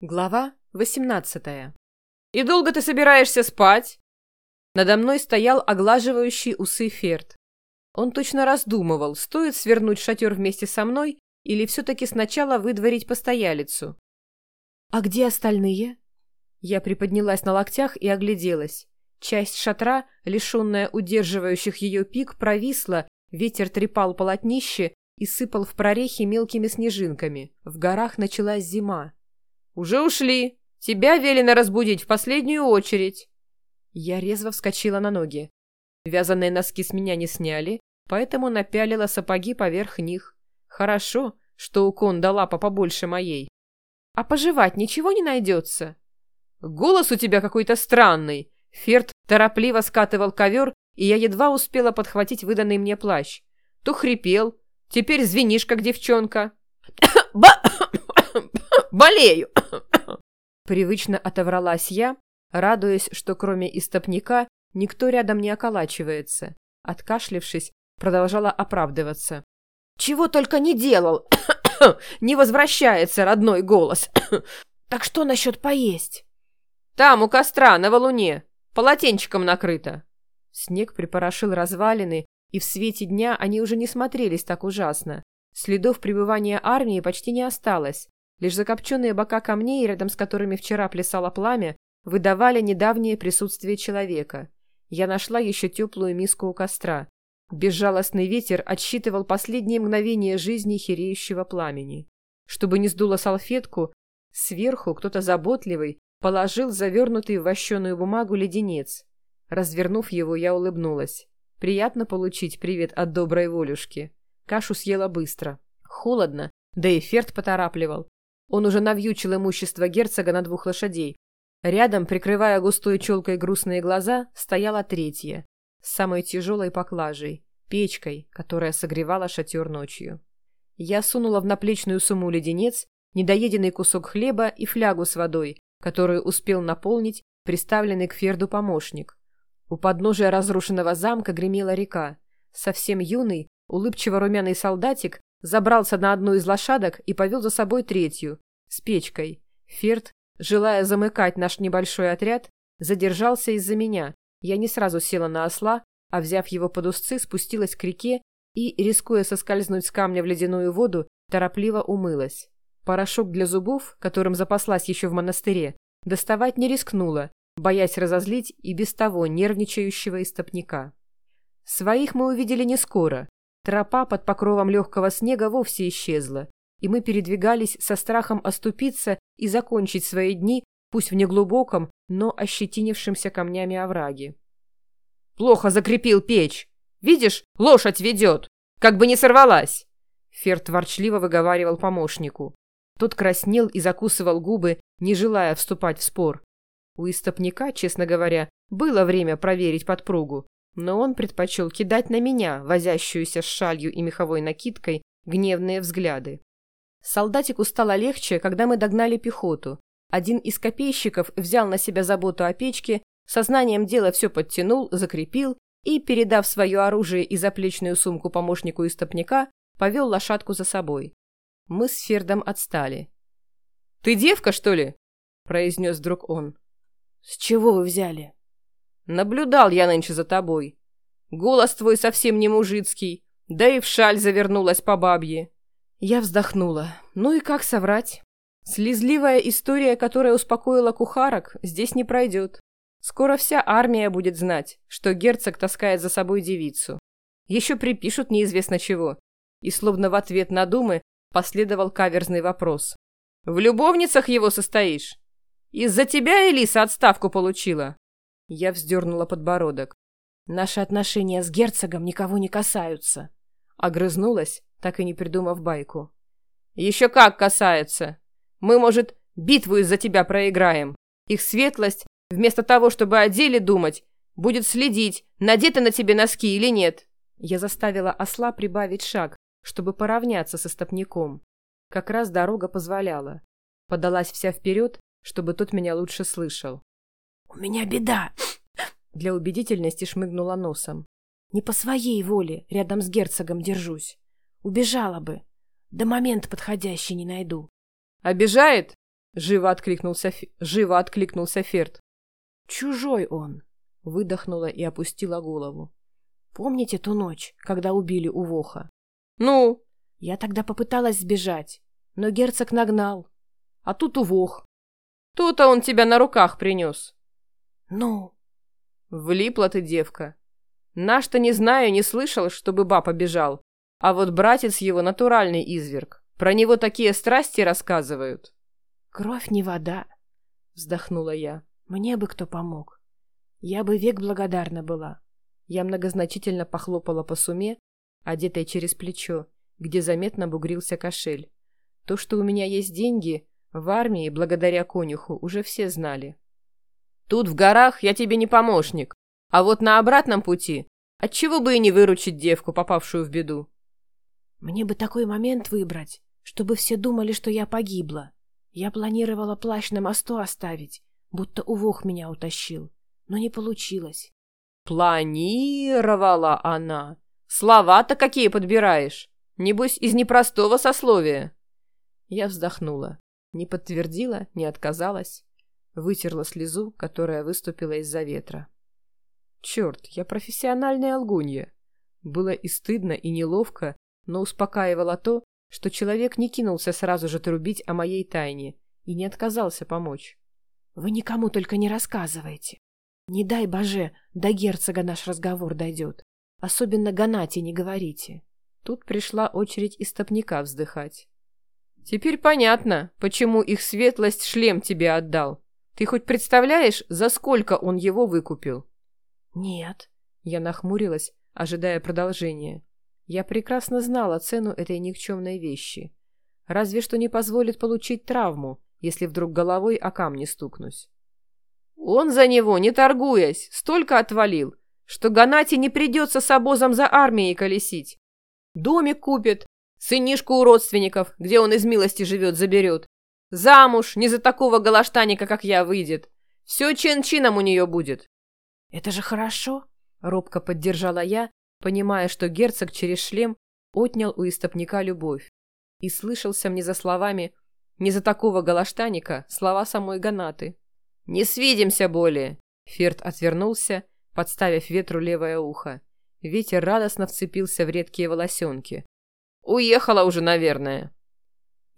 Глава 18 «И долго ты собираешься спать?» Надо мной стоял оглаживающий усы Ферд. Он точно раздумывал, стоит свернуть шатер вместе со мной или все-таки сначала выдворить постоялицу. «А где остальные?» Я приподнялась на локтях и огляделась. Часть шатра, лишенная удерживающих ее пик, провисла, ветер трепал полотнище и сыпал в прорехи мелкими снежинками. В горах началась зима. «Уже ушли. Тебя велено разбудить в последнюю очередь». Я резво вскочила на ноги. Вязаные носки с меня не сняли, поэтому напялила сапоги поверх них. Хорошо, что у Конда лапа побольше моей. «А пожевать ничего не найдется?» «Голос у тебя какой-то странный». Ферд торопливо скатывал ковер, и я едва успела подхватить выданный мне плащ. То хрипел, теперь звенишь, как девчонка. «Ба... болею!» Привычно отовралась я, радуясь, что кроме истопника никто рядом не околачивается. Откашлившись, продолжала оправдываться. «Чего только не делал! не возвращается родной голос! так что насчет поесть?» «Там, у костра, на валуне, полотенчиком накрыто!» Снег припорошил развалины, и в свете дня они уже не смотрелись так ужасно. Следов пребывания армии почти не осталось, Лишь закопченные бока камней, рядом с которыми вчера плясало пламя, выдавали недавнее присутствие человека. Я нашла еще теплую миску у костра. Безжалостный ветер отсчитывал последние мгновения жизни хереющего пламени. Чтобы не сдуло салфетку, сверху кто-то заботливый положил завернутый в вощеную бумагу леденец. Развернув его, я улыбнулась. Приятно получить привет от доброй волюшки. Кашу съела быстро. Холодно, да и Ферд поторапливал. Он уже навьючил имущество герцога на двух лошадей. Рядом, прикрывая густой челкой грустные глаза, стояла третья, с самой тяжелой поклажей, печкой, которая согревала шатер ночью. Я сунула в наплечную сумму леденец, недоеденный кусок хлеба и флягу с водой, которую успел наполнить приставленный к Ферду помощник. У подножия разрушенного замка гремела река. Совсем юный, улыбчиво-румяный солдатик забрался на одну из лошадок и повел за собой третью, с печкой. Ферд, желая замыкать наш небольшой отряд, задержался из-за меня. Я не сразу села на осла, а, взяв его под узцы, спустилась к реке и, рискуя соскользнуть с камня в ледяную воду, торопливо умылась. Порошок для зубов, которым запаслась еще в монастыре, доставать не рискнула, боясь разозлить и без того нервничающего истопника. Своих мы увидели не скоро. Тропа под покровом легкого снега вовсе исчезла, и мы передвигались со страхом оступиться и закончить свои дни, пусть в неглубоком, но ощетинившемся камнями овраге. «Плохо закрепил печь! Видишь, лошадь ведет! Как бы не сорвалась!» Ферд ворчливо выговаривал помощнику. Тот краснел и закусывал губы, не желая вступать в спор. У истопника, честно говоря, было время проверить подпругу, но он предпочел кидать на меня, возящуюся с шалью и меховой накидкой, гневные взгляды. Солдатику стало легче, когда мы догнали пехоту. Один из копейщиков взял на себя заботу о печке, сознанием дела все подтянул, закрепил и, передав свое оружие и заплечную сумку помощнику истопника, повел лошадку за собой. Мы с Фердом отстали. «Ты девка, что ли?» – произнес вдруг он. «С чего вы взяли?» Наблюдал я нынче за тобой. Голос твой совсем не мужицкий, да и в шаль завернулась по бабье. Я вздохнула. Ну и как соврать? Слезливая история, которая успокоила кухарок, здесь не пройдет. Скоро вся армия будет знать, что герцог таскает за собой девицу. Еще припишут неизвестно чего. И словно в ответ на думы последовал каверзный вопрос. «В любовницах его состоишь? Из-за тебя Элиса отставку получила?» Я вздернула подбородок. Наши отношения с герцогом никого не касаются. Огрызнулась, так и не придумав байку. Еще как касаются. Мы, может, битву из-за тебя проиграем. Их светлость, вместо того, чтобы о деле думать, будет следить, надеты на тебе носки или нет. Я заставила осла прибавить шаг, чтобы поравняться со стопником. Как раз дорога позволяла. Подалась вся вперед, чтобы тот меня лучше слышал. «У меня беда!» Для убедительности шмыгнула носом. «Не по своей воле рядом с герцогом держусь. Убежала бы. До момента подходящий не найду». «Обижает? Живо откликнулся, живо откликнулся Ферд. «Чужой он!» — выдохнула и опустила голову. «Помните ту ночь, когда убили Увоха?» «Ну?» «Я тогда попыталась сбежать, но герцог нагнал. А тут Увох». «То-то он тебя на руках принес». «Ну?» «Влипла ты, девка. Наш-то не знаю, не слышал, чтобы баб бежал. А вот братец его натуральный изверг. Про него такие страсти рассказывают». «Кровь не вода», — вздохнула я. «Мне бы кто помог. Я бы век благодарна была». Я многозначительно похлопала по суме, одетой через плечо, где заметно бугрился кошель. То, что у меня есть деньги, в армии, благодаря конюху, уже все знали. «Тут в горах я тебе не помощник, а вот на обратном пути отчего бы и не выручить девку, попавшую в беду?» «Мне бы такой момент выбрать, чтобы все думали, что я погибла», я планировала плащ на мосту оставить, будто увох меня утащил, но не получилось. Планировала она. Слова-то какие подбираешь? Небось, из непростого сословия. Я вздохнула. Не подтвердила, не отказалась. Вытерла слезу, которая выступила из-за ветра. Черт, я профессиональная лгунья. Было и стыдно, и неловко, но успокаивало то, что человек не кинулся сразу же трубить о моей тайне и не отказался помочь. «Вы никому только не рассказывайте. Не дай, боже, до герцога наш разговор дойдет. Особенно Ганате не говорите». Тут пришла очередь истопника вздыхать. «Теперь понятно, почему их светлость шлем тебе отдал. Ты хоть представляешь, за сколько он его выкупил?» «Нет», — я нахмурилась, ожидая продолжения. Я прекрасно знала цену этой никчемной вещи. Разве что не позволит получить травму, если вдруг головой о камни стукнусь. Он за него, не торгуясь, столько отвалил, что Ганате не придется с обозом за армией колесить. Домик купит, сынишку у родственников, где он из милости живет, заберет. Замуж не за такого галаштаника, как я, выйдет. Все чин-чином у нее будет. — Это же хорошо, — робко поддержала я, понимая, что герцог через шлем отнял у истопника любовь. И слышался мне за словами «не за такого галаштаника» слова самой Ганаты. «Не свидимся более!» Ферд отвернулся, подставив ветру левое ухо. Ветер радостно вцепился в редкие волосенки. «Уехала уже, наверное!»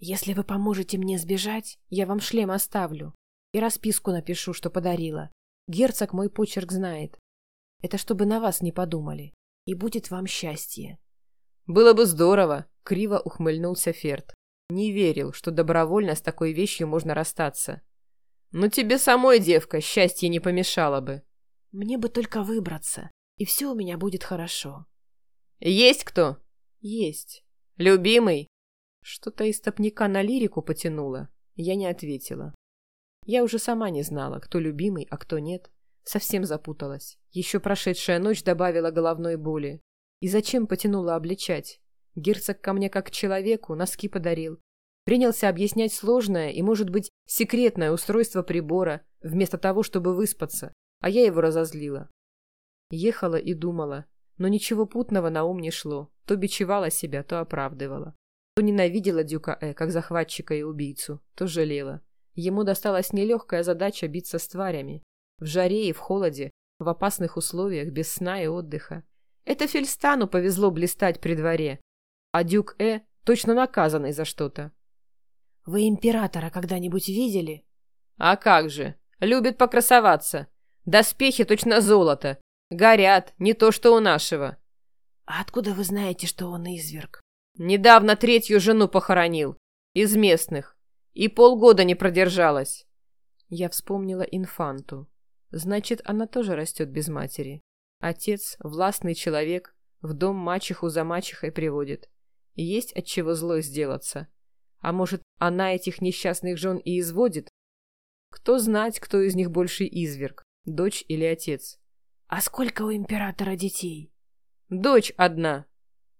«Если вы поможете мне сбежать, я вам шлем оставлю и расписку напишу, что подарила. Герцог мой почерк знает. Это чтобы на вас не подумали и будет вам счастье. Было бы здорово, криво ухмыльнулся Ферд. Не верил, что добровольно с такой вещью можно расстаться. Но тебе самой, девка, счастье не помешало бы. Мне бы только выбраться, и все у меня будет хорошо. Есть кто? Есть. Любимый? Что-то из топника на лирику потянуло. Я не ответила. Я уже сама не знала, кто любимый, а кто нет. Совсем запуталась. Еще прошедшая ночь добавила головной боли. И зачем потянула обличать? Герцог ко мне как к человеку носки подарил. Принялся объяснять сложное и, может быть, секретное устройство прибора, вместо того, чтобы выспаться, а я его разозлила. Ехала и думала, но ничего путного на ум не шло. То бичевала себя, то оправдывала. То ненавидела Дюка Э, как захватчика и убийцу, то жалела. Ему досталась нелегкая задача биться с тварями. В жаре и в холоде, в опасных условиях, без сна и отдыха. Это Фельстану повезло блистать при дворе, а Дюк Э точно наказанный за что-то. «Вы императора когда-нибудь видели?» «А как же! Любит покрасоваться. Доспехи точно золото. Горят, не то что у нашего». «А откуда вы знаете, что он изверг?» «Недавно третью жену похоронил. Из местных. И полгода не продержалась». Я вспомнила инфанту. Значит, она тоже растет без матери. Отец, властный человек, в дом мачеху за мачехой приводит. Есть от чего злой сделаться. А может, она этих несчастных жен и изводит? Кто знать, кто из них больше изверг, дочь или отец? А сколько у императора детей? Дочь одна.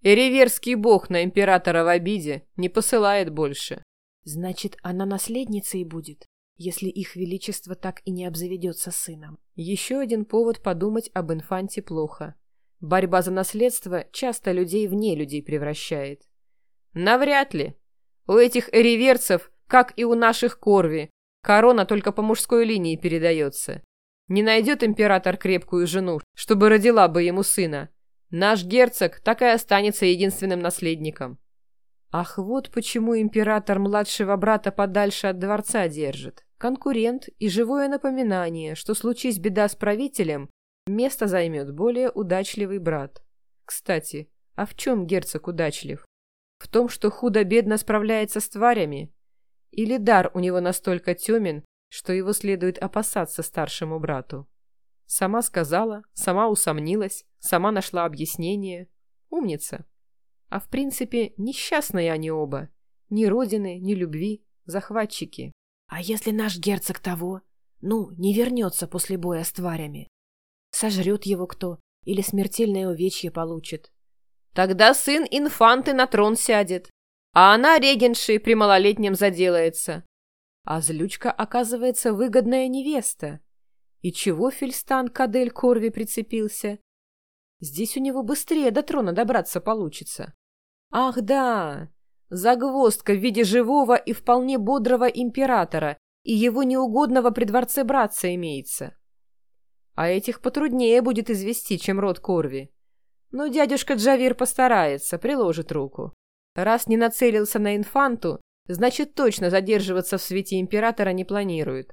И реверский бог на императора в обиде не посылает больше. Значит, она наследницей будет? если их величество так и не обзаведется сыном. Еще один повод подумать об инфанте плохо. Борьба за наследство часто людей вне людей превращает. Навряд ли. У этих реверцев как и у наших Корви. Корона только по мужской линии передается. Не найдет император крепкую жену, чтобы родила бы ему сына. Наш герцог так и останется единственным наследником. Ах, вот почему император младшего брата подальше от дворца держит. Конкурент и живое напоминание, что случись беда с правителем, место займет более удачливый брат. Кстати, а в чем герцог удачлив? В том, что худо-бедно справляется с тварями? Или дар у него настолько темен, что его следует опасаться старшему брату? Сама сказала, сама усомнилась, сама нашла объяснение. Умница. А в принципе, несчастные они оба. Ни родины, ни любви, захватчики. А если наш герцог того, ну, не вернется после боя с тварями? Сожрет его кто или смертельное увечье получит? Тогда сын инфанты на трон сядет, а она регеншей при малолетнем заделается. А злючка, оказывается, выгодная невеста. И чего Фельстан к Адель Корви прицепился? Здесь у него быстрее до трона добраться получится. Ах да, загвоздка в виде живого и вполне бодрого императора и его неугодного при дворце братца имеется. А этих потруднее будет извести, чем род Корви. Но дядюшка Джавир постарается, приложит руку. Раз не нацелился на инфанту, значит точно задерживаться в свете императора не планирует.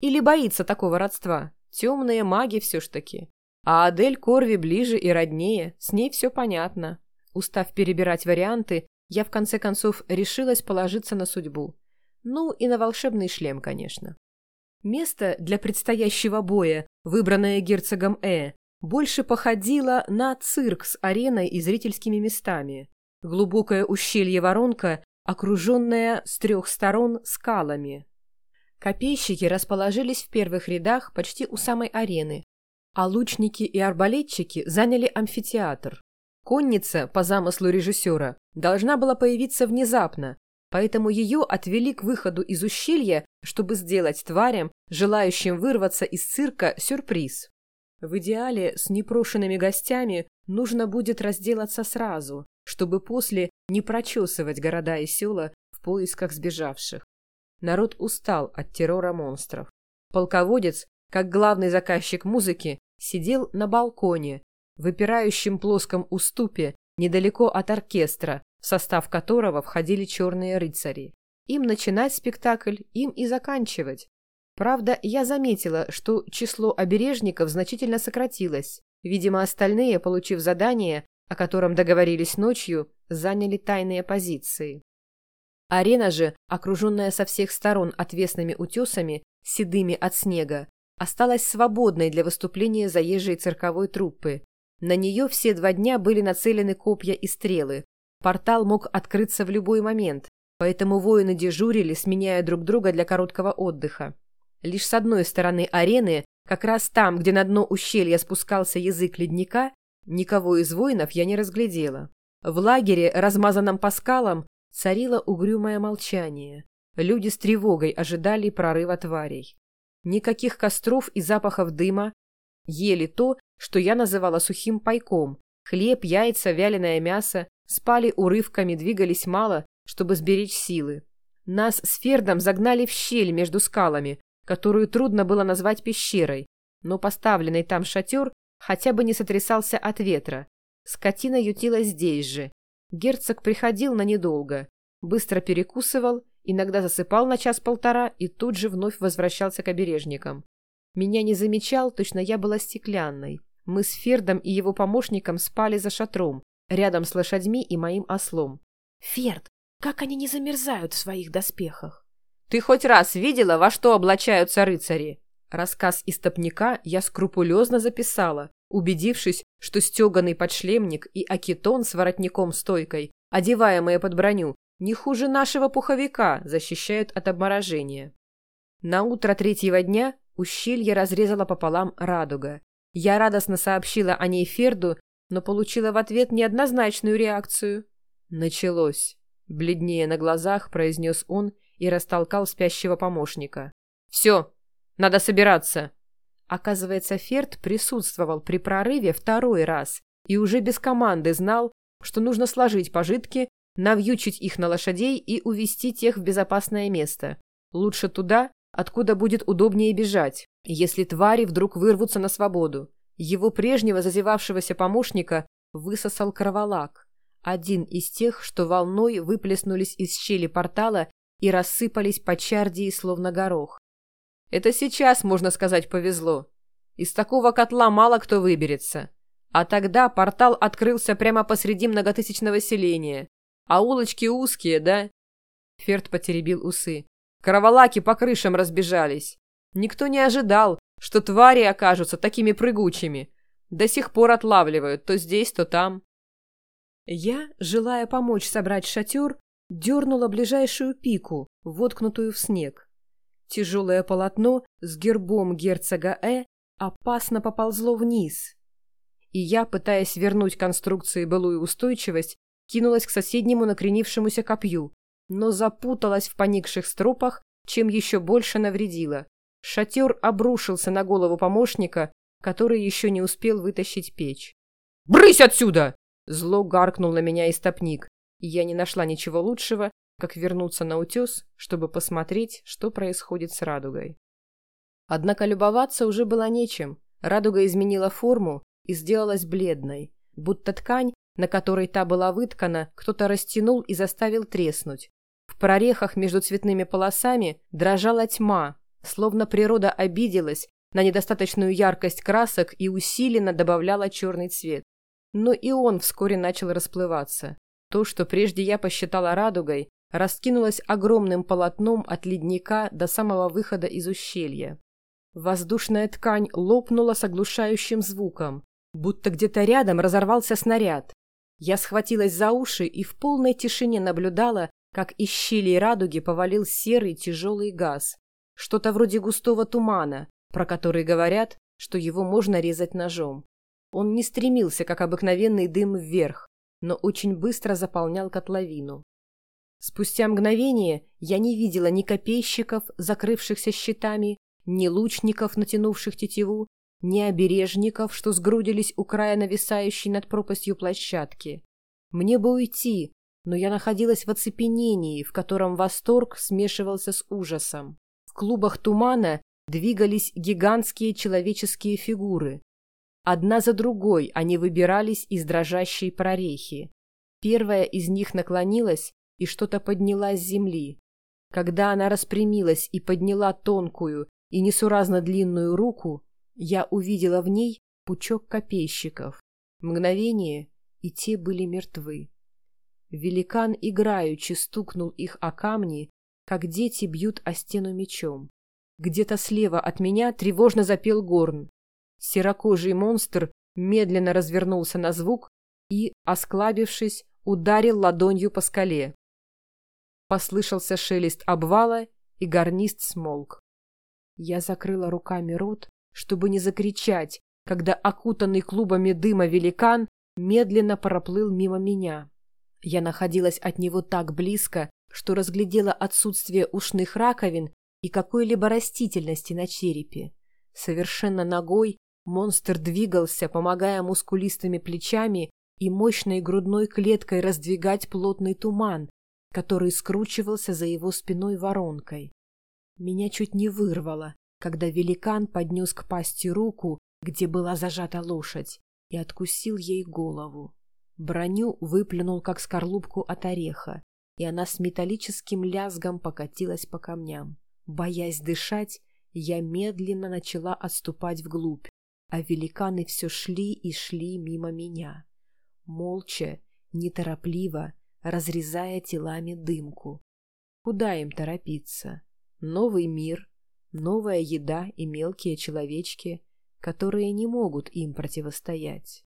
Или боится такого родства. Темные маги все ж таки. А Адель Корви ближе и роднее, с ней все понятно. Устав перебирать варианты, я в конце концов решилась положиться на судьбу. Ну и на волшебный шлем, конечно. Место для предстоящего боя, выбранное герцогом Э, больше походило на цирк с ареной и зрительскими местами. Глубокое ущелье-воронка, окруженное с трех сторон скалами. Копейщики расположились в первых рядах почти у самой арены, а лучники и арбалетчики заняли амфитеатр. Конница, по замыслу режиссера, должна была появиться внезапно, поэтому ее отвели к выходу из ущелья, чтобы сделать тварям, желающим вырваться из цирка, сюрприз. В идеале с непрошенными гостями нужно будет разделаться сразу, чтобы после не прочесывать города и села в поисках сбежавших. Народ устал от террора монстров. Полководец, как главный заказчик музыки, сидел на балконе, выпирающем плоском уступе, недалеко от оркестра, в состав которого входили черные рыцари. Им начинать спектакль, им и заканчивать. Правда, я заметила, что число обережников значительно сократилось. Видимо, остальные, получив задание, о котором договорились ночью, заняли тайные позиции. Арена же, окруженная со всех сторон отвесными утесами, седыми от снега, осталась свободной для выступления заезжей цирковой труппы, на нее все два дня были нацелены копья и стрелы. Портал мог открыться в любой момент, поэтому воины дежурили, сменяя друг друга для короткого отдыха. Лишь с одной стороны арены, как раз там, где на дно ущелья спускался язык ледника, никого из воинов я не разглядела. В лагере, размазанном по скалам, царило угрюмое молчание. Люди с тревогой ожидали прорыва тварей. Никаких костров и запахов дыма, ели то, что я называла сухим пайком. Хлеб, яйца, вяленое мясо. Спали урывками, двигались мало, чтобы сберечь силы. Нас с Фердом загнали в щель между скалами, которую трудно было назвать пещерой, но поставленный там шатер хотя бы не сотрясался от ветра. Скотина ютилась здесь же. Герцог приходил на недолго, быстро перекусывал, иногда засыпал на час-полтора и тут же вновь возвращался к обережникам. Меня не замечал, точно я была стеклянной. Мы с Фердом и его помощником спали за шатром, рядом с лошадьми и моим ослом. «Ферд, как они не замерзают в своих доспехах?» «Ты хоть раз видела, во что облачаются рыцари?» Рассказ истопника я скрупулезно записала, убедившись, что стеганый подшлемник и акетон с воротником-стойкой, одеваемые под броню, не хуже нашего пуховика, защищают от обморожения. На утро третьего дня ущелье разрезала пополам радуга. Я радостно сообщила о ней Ферду, но получила в ответ неоднозначную реакцию. «Началось», — бледнее на глазах произнес он и растолкал спящего помощника. «Все, надо собираться». Оказывается, Ферд присутствовал при прорыве второй раз и уже без команды знал, что нужно сложить пожитки, навьючить их на лошадей и увести тех в безопасное место. Лучше туда, откуда будет удобнее бежать, если твари вдруг вырвутся на свободу. Его прежнего зазевавшегося помощника высосал кроволак, один из тех, что волной выплеснулись из щели портала и рассыпались по чардии, словно горох. Это сейчас, можно сказать, повезло. Из такого котла мало кто выберется. А тогда портал открылся прямо посреди многотысячного селения. А улочки узкие, да? Ферд потеребил усы. Кроволаки по крышам разбежались. Никто не ожидал, что твари окажутся такими прыгучими. До сих пор отлавливают то здесь, то там. Я, желая помочь собрать шатер, дернула ближайшую пику, воткнутую в снег. Тяжелое полотно с гербом герцога Э опасно поползло вниз. И я, пытаясь вернуть конструкции былую устойчивость, кинулась к соседнему накренившемуся копью, но запуталась в поникших стропах, чем еще больше навредила. Шатер обрушился на голову помощника, который еще не успел вытащить печь. «Брысь отсюда!» Зло гаркнул на меня истопник, и я не нашла ничего лучшего, как вернуться на утес, чтобы посмотреть, что происходит с радугой. Однако любоваться уже было нечем. Радуга изменила форму и сделалась бледной, будто ткань, на которой та была выткана, кто-то растянул и заставил треснуть. В прорехах между цветными полосами дрожала тьма, словно природа обиделась на недостаточную яркость красок и усиленно добавляла черный цвет. Но и он вскоре начал расплываться. То, что прежде я посчитала радугой, раскинулось огромным полотном от ледника до самого выхода из ущелья. Воздушная ткань лопнула с оглушающим звуком, будто где-то рядом разорвался снаряд. Я схватилась за уши и в полной тишине наблюдала, как из щелей радуги повалил серый тяжелый газ. Что-то вроде густого тумана, про который говорят, что его можно резать ножом. Он не стремился, как обыкновенный дым, вверх, но очень быстро заполнял котловину. Спустя мгновение я не видела ни копейщиков, закрывшихся щитами, ни лучников, натянувших тетиву, ни обережников, что сгрудились у края нависающей над пропастью площадки. Мне бы уйти, но я находилась в оцепенении, в котором восторг смешивался с ужасом. В клубах тумана двигались гигантские человеческие фигуры. Одна за другой они выбирались из дрожащей прорехи. Первая из них наклонилась и что-то подняла с земли. Когда она распрямилась и подняла тонкую и несуразно длинную руку, я увидела в ней пучок копейщиков. Мгновение, и те были мертвы. Великан играючи стукнул их о камни, как дети бьют о стену мечом. Где-то слева от меня тревожно запел горн. Серокожий монстр медленно развернулся на звук и, осклабившись, ударил ладонью по скале. Послышался шелест обвала, и гарнист смолк. Я закрыла руками рот, чтобы не закричать, когда окутанный клубами дыма великан медленно проплыл мимо меня. Я находилась от него так близко, что разглядела отсутствие ушных раковин и какой-либо растительности на черепе. Совершенно ногой монстр двигался, помогая мускулистыми плечами и мощной грудной клеткой раздвигать плотный туман, который скручивался за его спиной воронкой. Меня чуть не вырвало, когда великан поднес к пасти руку, где была зажата лошадь, и откусил ей голову. Броню выплюнул, как скорлупку от ореха, и она с металлическим лязгом покатилась по камням. Боясь дышать, я медленно начала отступать вглубь, а великаны все шли и шли мимо меня. Молча, неторопливо, разрезая телами дымку. Куда им торопиться? Новый мир, новая еда и мелкие человечки, которые не могут им противостоять.